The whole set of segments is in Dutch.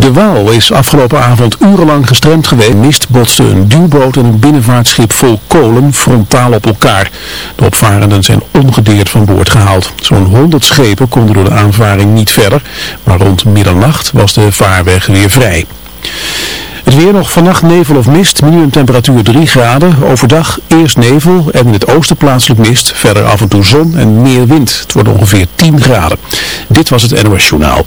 De Waal is afgelopen avond urenlang gestremd geweest. Mist botste een duwboot en een binnenvaartschip vol kolen frontaal op elkaar. De opvarenden zijn ongedeerd van boord gehaald. Zo'n 100 schepen konden door de aanvaring niet verder, maar rond middernacht was de vaarweg weer vrij. Het weer nog vannacht nevel of mist, minimumtemperatuur 3 graden. Overdag eerst nevel en in het oosten plaatselijk mist. Verder af en toe zon en meer wind. Het wordt ongeveer 10 graden. Dit was het NOS Journaal.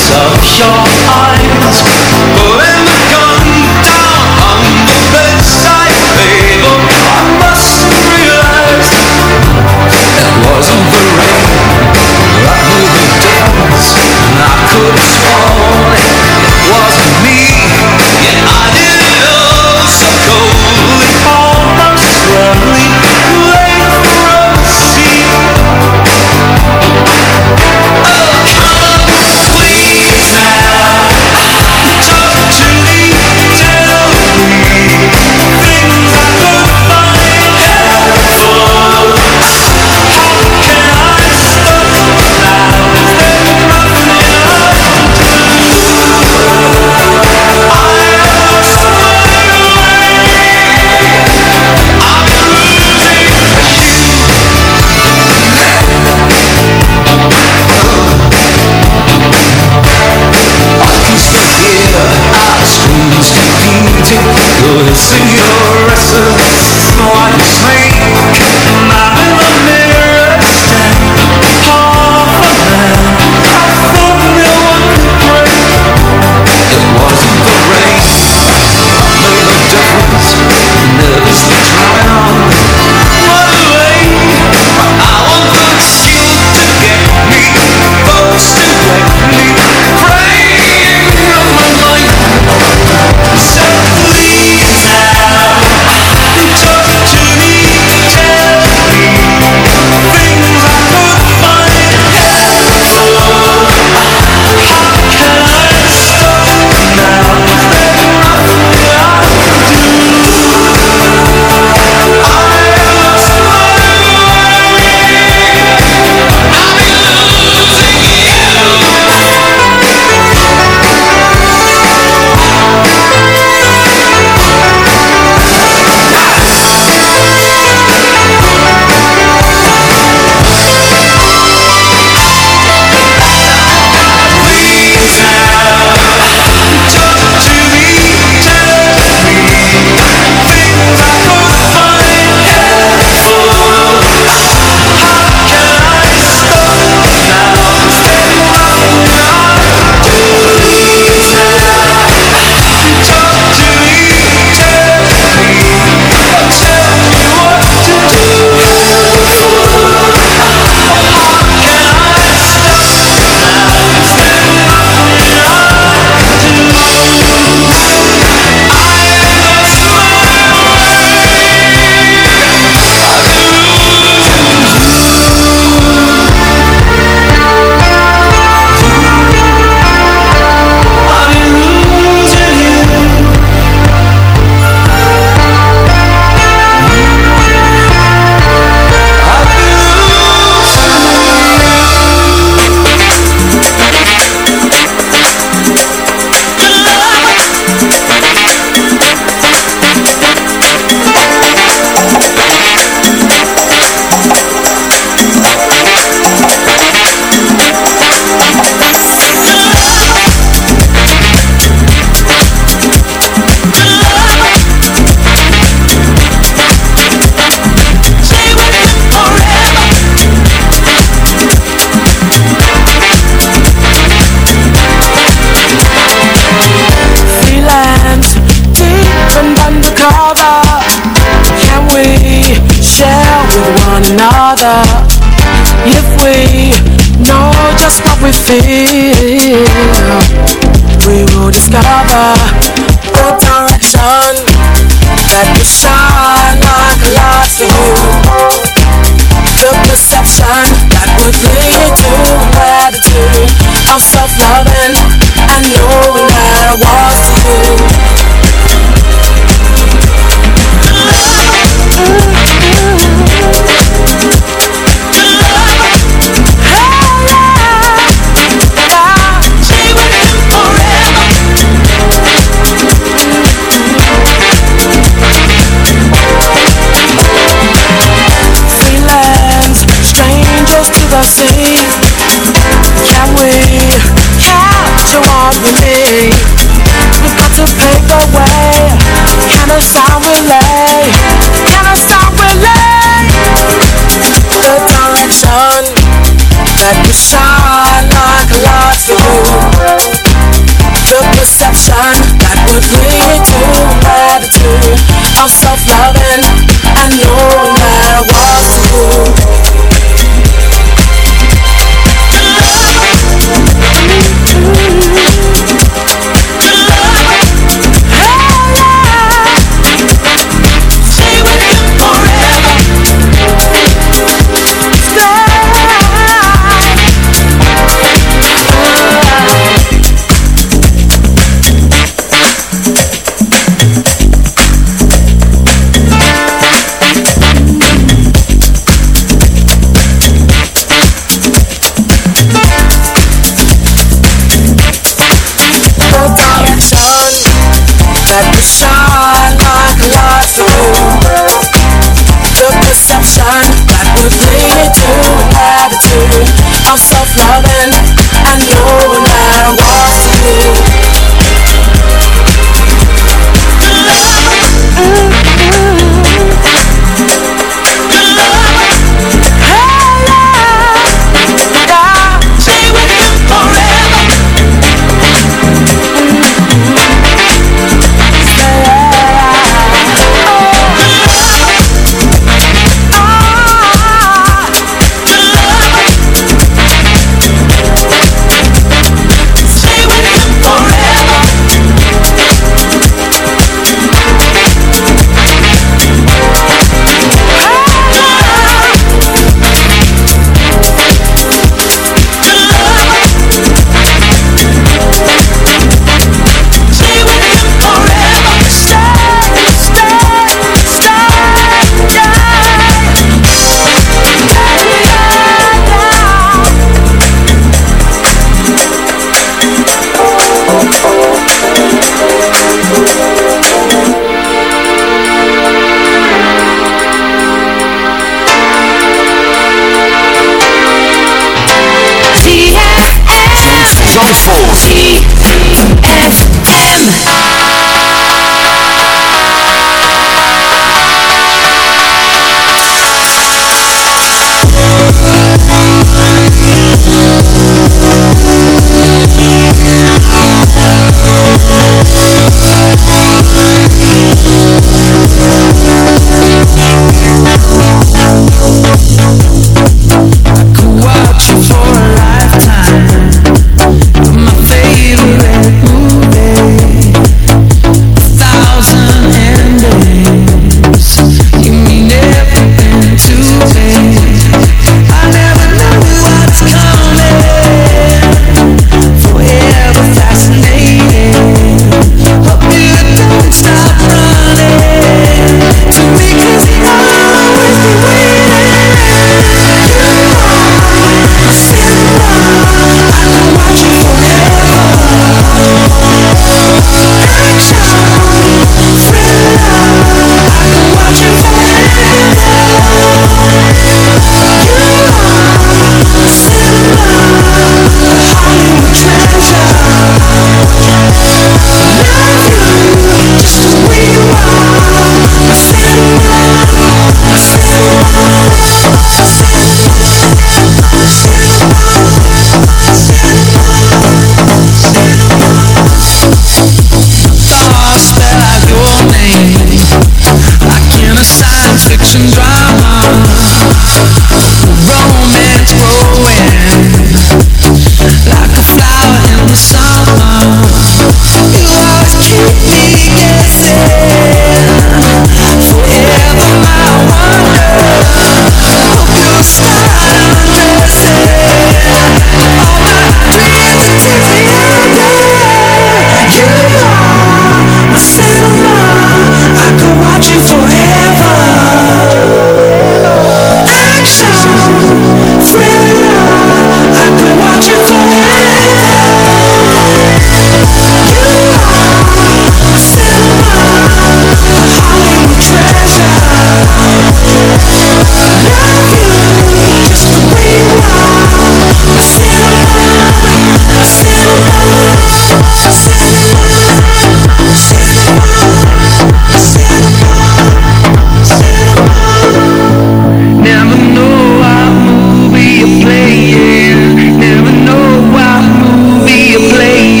of your eyes.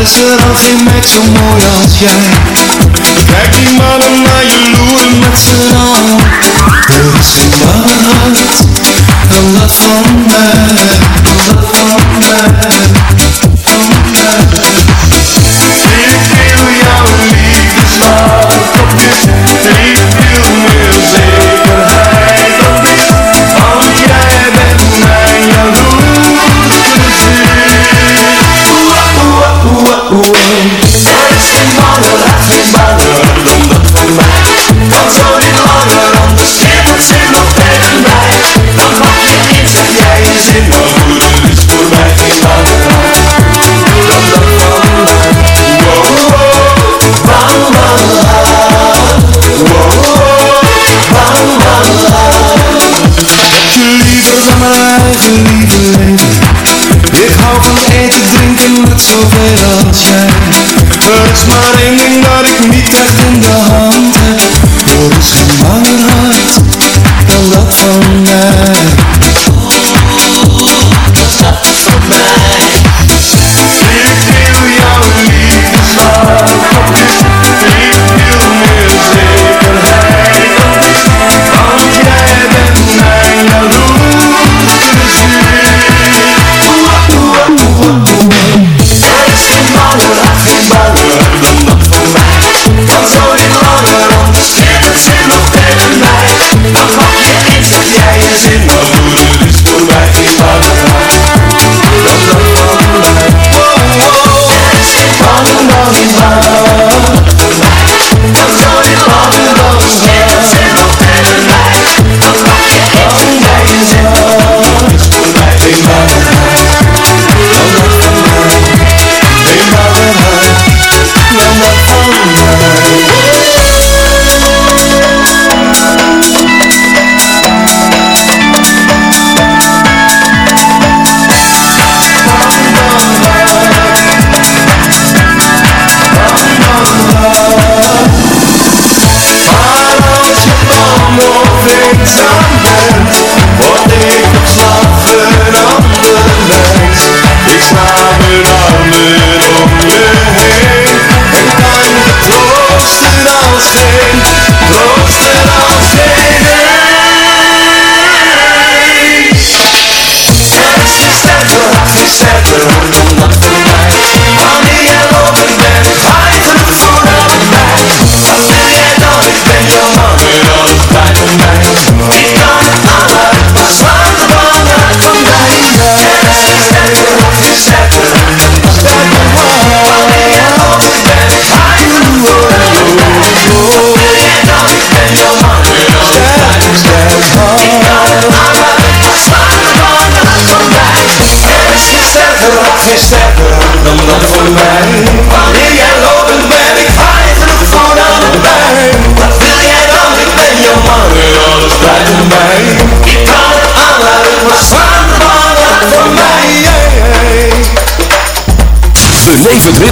is er al geen meid zo mooi als jij. Kijk die mannen naar je loeren met z'n allen. Er is geen hart, dan dat van mij.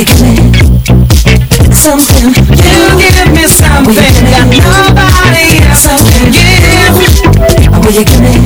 addicted. Something you give me something Got nobody else can give. Will you give me?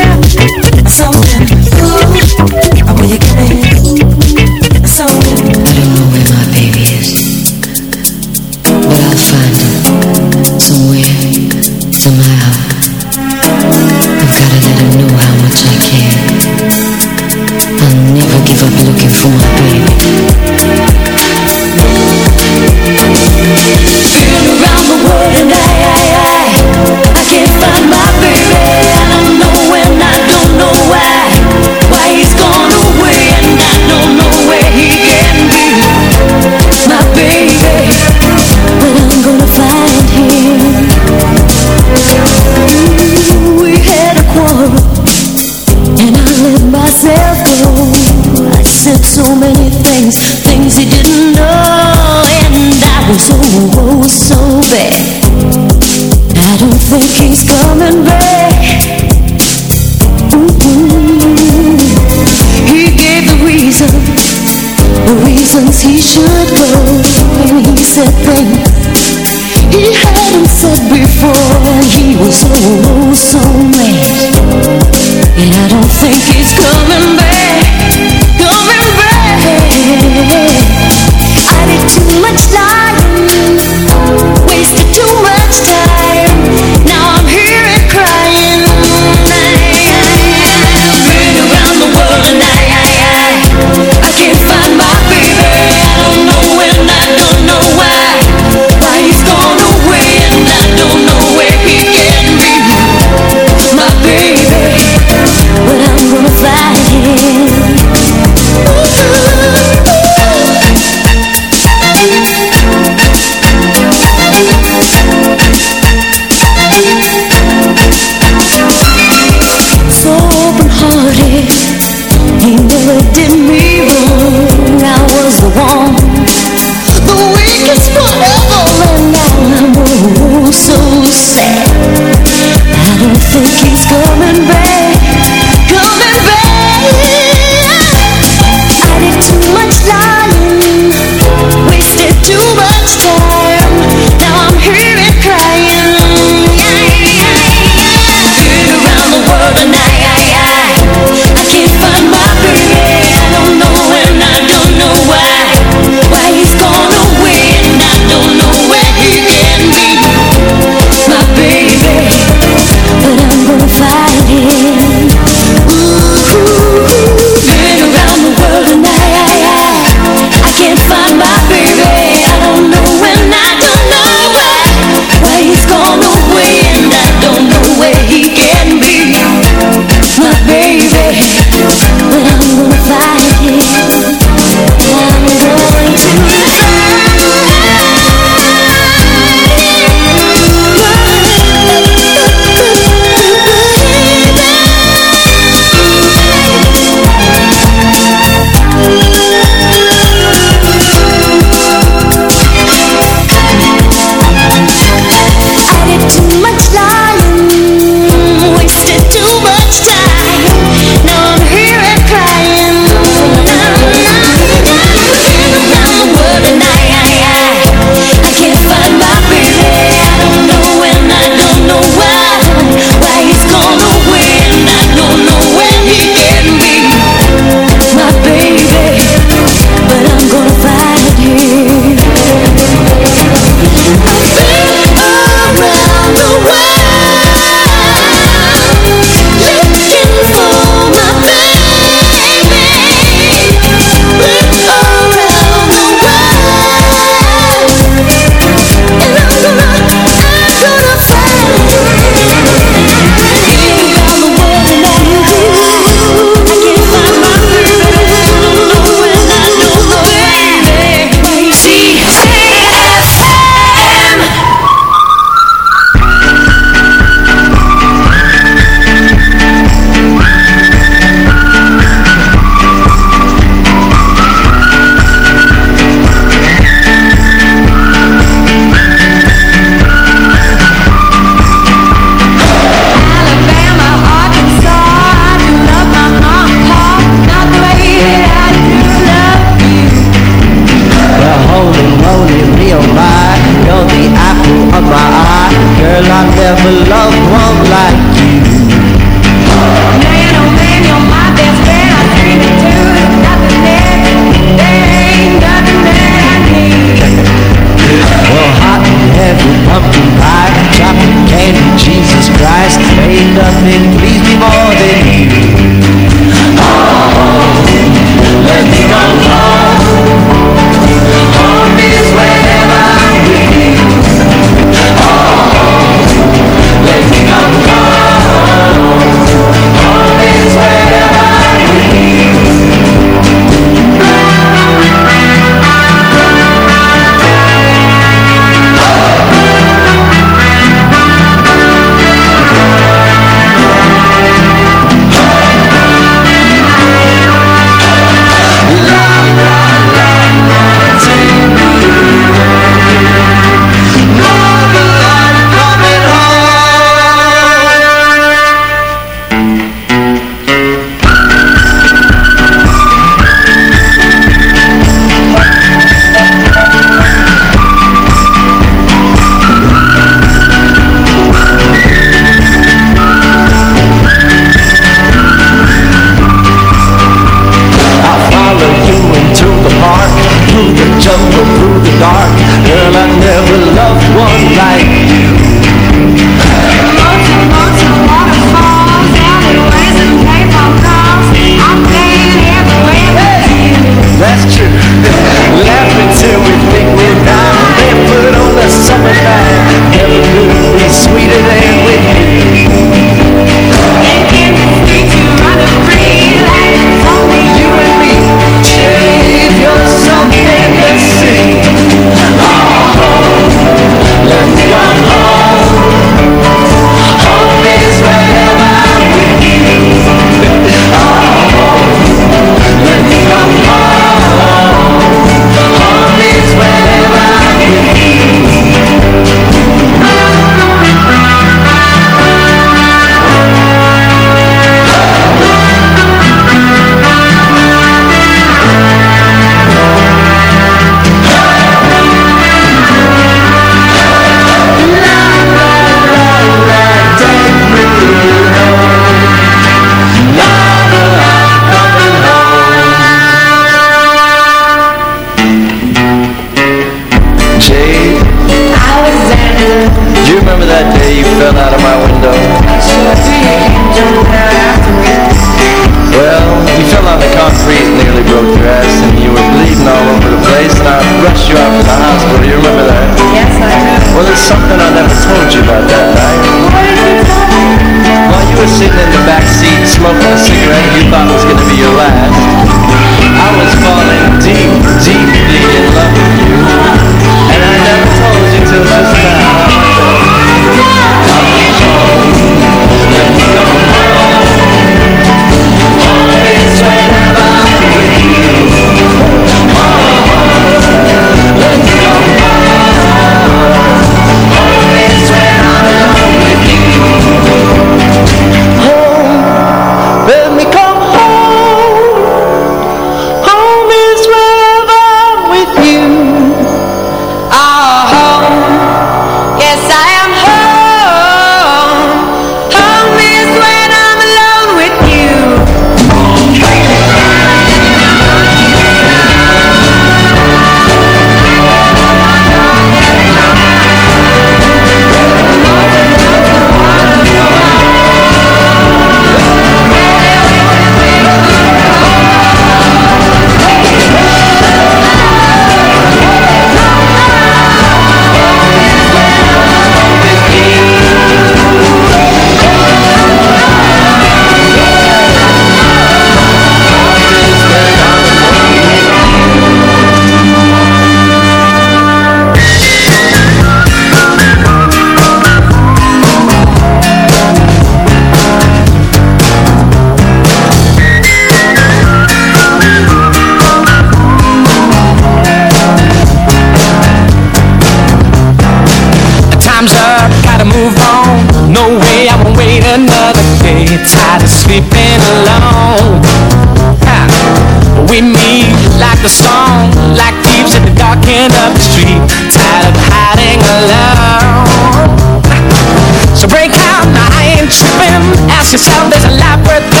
So break out, now I ain't tripping. Ask yourself, there's a lot worth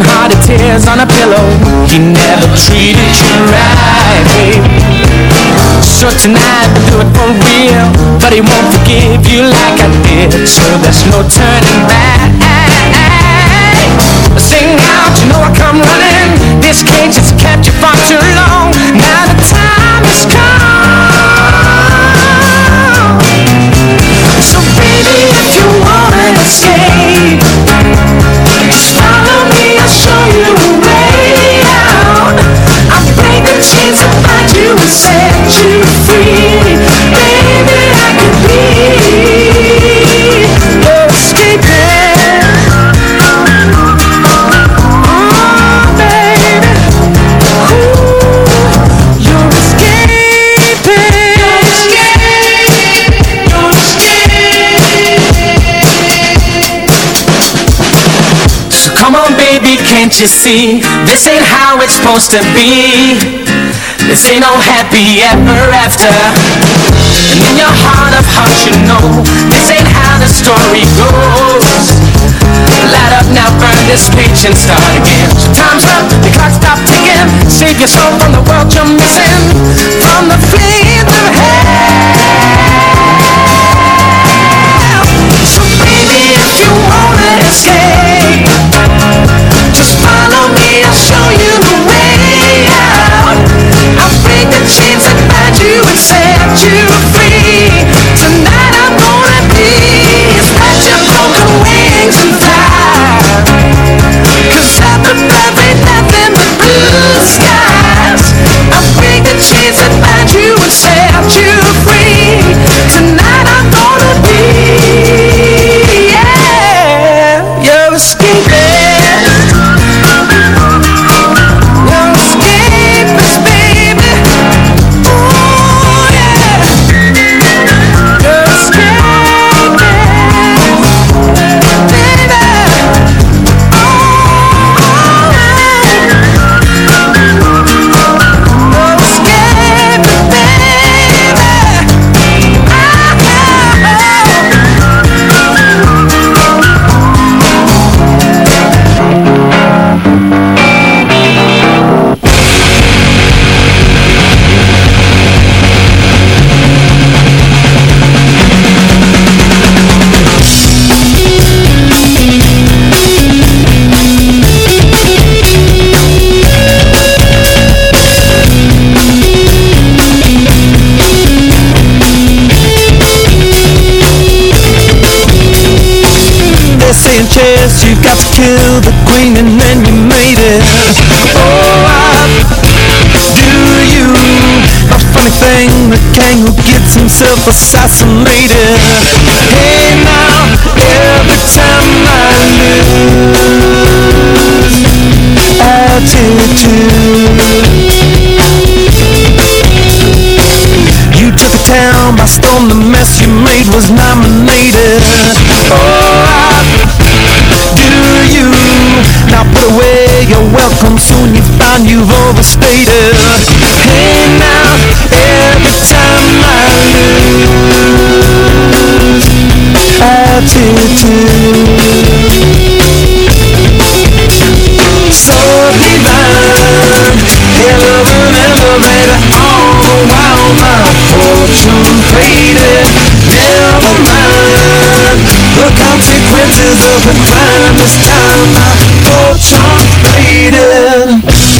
broken hearted tears on a pillow. He never treated you right, babe. So tonight we'll do it for real, but he won't forgive you like I did. So there's no turning back. Sing out, you know I come running. This cage has kept you far too long. Can't you see? This ain't how it's supposed to be. This ain't no happy ever after. And in your heart of hearts you know This ain't how the story goes. Light up now, burn this page and start again king who gets himself assassinated. Hey now, every time I lose attitude. You took a town by storm, the mess you made was nominated. Oh, I do you Now put away your welcome soon you find you've overstated Hey now, every time I lose So divine all while my fortune faded Never mind the consequences of the crime This time my fortune faded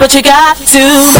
but you got to.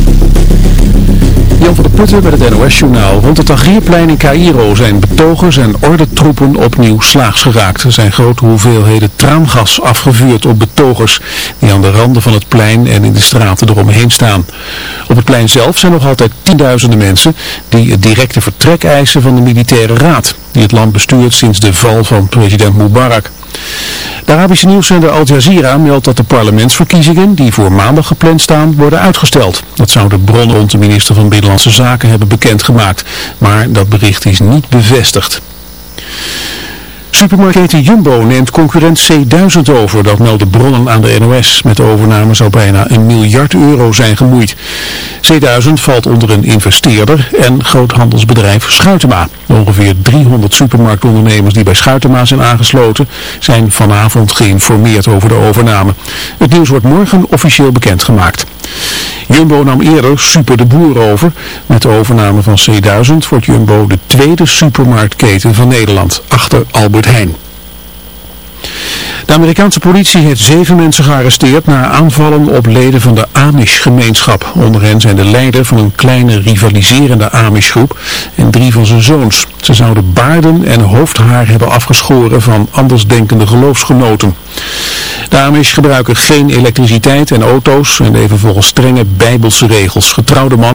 Jan van der Putten met het NOS-journaal. Rond het Tahrirplein in Cairo zijn betogers en ordentroepen opnieuw slaags geraakt. Er zijn grote hoeveelheden traangas afgevuurd op betogers die aan de randen van het plein en in de straten eromheen staan. Op het plein zelf zijn nog altijd tienduizenden mensen die het directe vertrek eisen van de militaire raad, die het land bestuurt sinds de val van president Mubarak. De Arabische nieuwszender Al Jazeera meldt dat de parlementsverkiezingen, die voor maandag gepland staan, worden uitgesteld. Dat zou de bron rond de minister van Binnenlandse Zaken hebben bekendgemaakt. Maar dat bericht is niet bevestigd. Supermarktketen Jumbo neemt concurrent C1000 over, dat melden bronnen aan de NOS. Met de overname zou bijna een miljard euro zijn gemoeid. C1000 valt onder een investeerder en groothandelsbedrijf Schuitema. Ongeveer 300 supermarktondernemers die bij Schuitema zijn aangesloten, zijn vanavond geïnformeerd over de overname. Het nieuws wordt morgen officieel bekendgemaakt. Jumbo nam eerder Super de Boer over. Met de overname van C1000 wordt Jumbo de tweede supermarktketen van Nederland, achter Albert Heijn. De Amerikaanse politie heeft zeven mensen gearresteerd na aanvallen op leden van de Amish-gemeenschap. Onder hen zijn de leider van een kleine rivaliserende Amish-groep en drie van zijn zoons. Ze zouden baarden en hoofdhaar hebben afgeschoren van andersdenkende geloofsgenoten. De Amish gebruiken geen elektriciteit en auto's en leven volgens strenge bijbelse regels. Getrouwde man